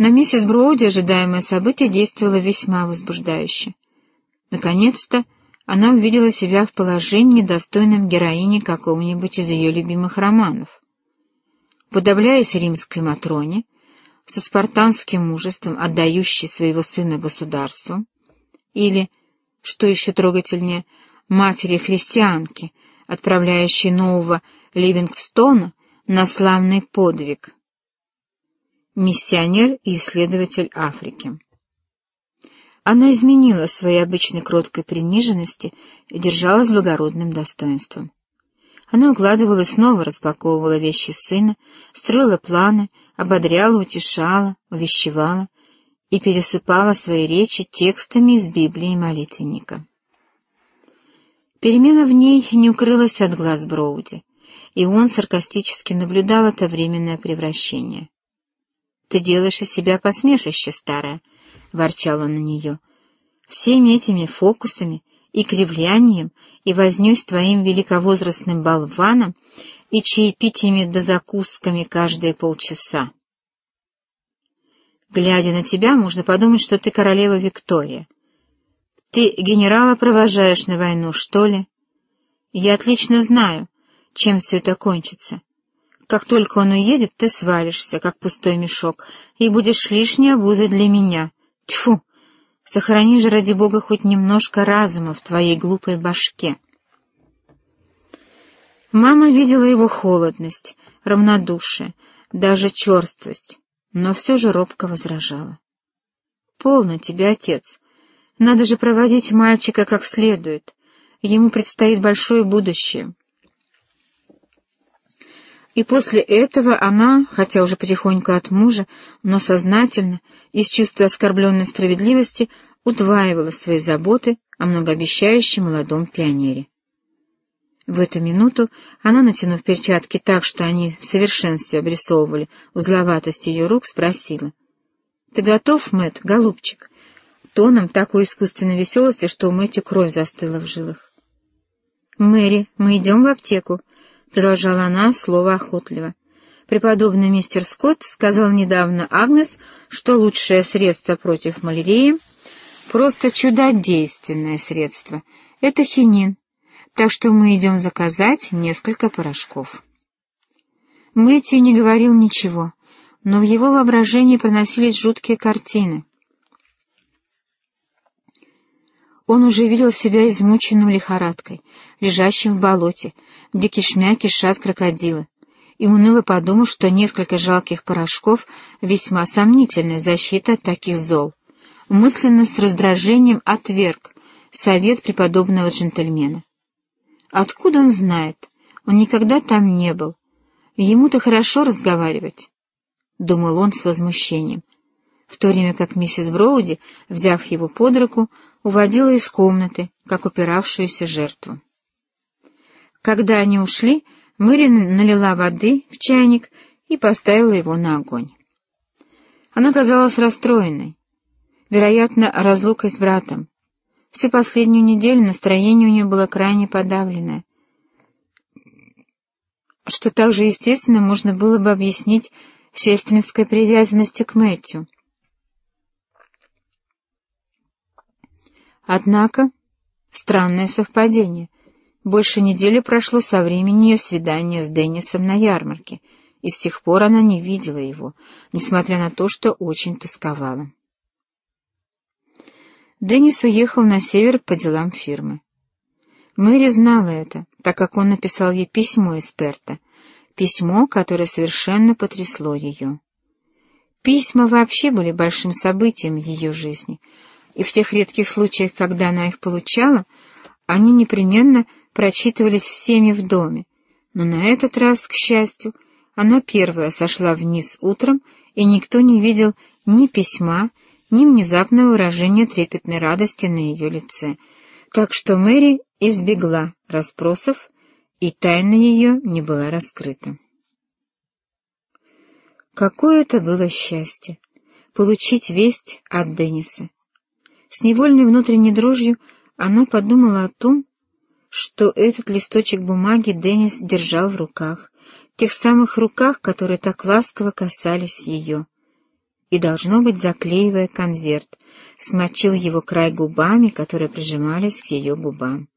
На миссис Броуди ожидаемое событие действовало весьма возбуждающе. Наконец-то она увидела себя в положении, достойном героини какого-нибудь из ее любимых романов. Подавляясь римской Матроне, со спартанским мужеством отдающей своего сына государству, или, что еще трогательнее, матери-христианки, отправляющей нового Ливингстона на славный подвиг. Миссионер и исследователь Африки. Она изменила своей обычной кроткой приниженности и держалась благородным достоинством. Она укладывала и снова распаковывала вещи сына, строила планы, ободряла, утешала, увещевала и пересыпала свои речи текстами из Библии и молитвенника. Перемена в ней не укрылась от глаз Броуди, и он саркастически наблюдал это временное превращение. «Ты делаешь из себя посмешище, старая», — ворчала на нее. «Всеми этими фокусами и кривлянием и вознёй с твоим великовозрастным болваном и чаепитиями да закусками каждые полчаса. Глядя на тебя, можно подумать, что ты королева Виктория». Ты генерала провожаешь на войну, что ли? Я отлично знаю, чем все это кончится. Как только он уедет, ты свалишься, как пустой мешок, и будешь лишней обузой для меня. Тьфу! Сохрани же, ради бога, хоть немножко разума в твоей глупой башке. Мама видела его холодность, равнодушие, даже черствость, но все же робко возражала. «Полно тебе, отец!» Надо же проводить мальчика как следует. Ему предстоит большое будущее. И после этого она, хотя уже потихоньку от мужа, но сознательно, из чувства оскорбленной справедливости, удваивала свои заботы о многообещающем молодом пионере. В эту минуту она, натянув перчатки так, что они в совершенстве обрисовывали узловатость ее рук, спросила. — Ты готов, Мэтт, голубчик? тоном такой искусственной веселости, что у Мэтью кровь застыла в жилах. «Мэри, мы идем в аптеку», — продолжала она слово охотливо. Преподобный мистер Скотт сказал недавно Агнес, что лучшее средство против малярии — просто чудодейственное средство. Это хинин, так что мы идем заказать несколько порошков. Мэтью не говорил ничего, но в его воображении проносились жуткие картины. Он уже видел себя измученным лихорадкой, лежащим в болоте, где кишмя кишат крокодилы, и уныло подумал, что несколько жалких порошков — весьма сомнительная защита от таких зол. Мысленно с раздражением отверг совет преподобного джентльмена. Откуда он знает? Он никогда там не был. Ему-то хорошо разговаривать, — думал он с возмущением, в то время как миссис Броуди, взяв его под руку, уводила из комнаты, как упиравшуюся жертву. Когда они ушли, Мэри налила воды в чайник и поставила его на огонь. Она казалась расстроенной, вероятно, разлукой с братом. Всю последнюю неделю настроение у нее было крайне подавленное, что также, естественно, можно было бы объяснить сестринской привязанностью к Мэтью. Однако, странное совпадение. Больше недели прошло со времени ее свидания с Деннисом на ярмарке, и с тех пор она не видела его, несмотря на то, что очень тосковала. Деннис уехал на север по делам фирмы. Мэри знала это, так как он написал ей письмо из Перта, письмо, которое совершенно потрясло ее. Письма вообще были большим событием в ее жизни — и в тех редких случаях, когда она их получала, они непременно прочитывались всеми в доме. Но на этот раз, к счастью, она первая сошла вниз утром, и никто не видел ни письма, ни внезапного выражения трепетной радости на ее лице. Так что Мэри избегла расспросов, и тайна ее не была раскрыта. Какое это было счастье — получить весть от Денниса. С невольной внутренней дрожью она подумала о том, что этот листочек бумаги Деннис держал в руках, тех самых руках, которые так ласково касались ее. и, должно быть, заклеивая конверт, смочил его край губами, которые прижимались к ее губам.